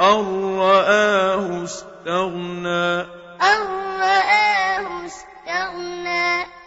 أن رآه استغنى. أن رآه استغنى.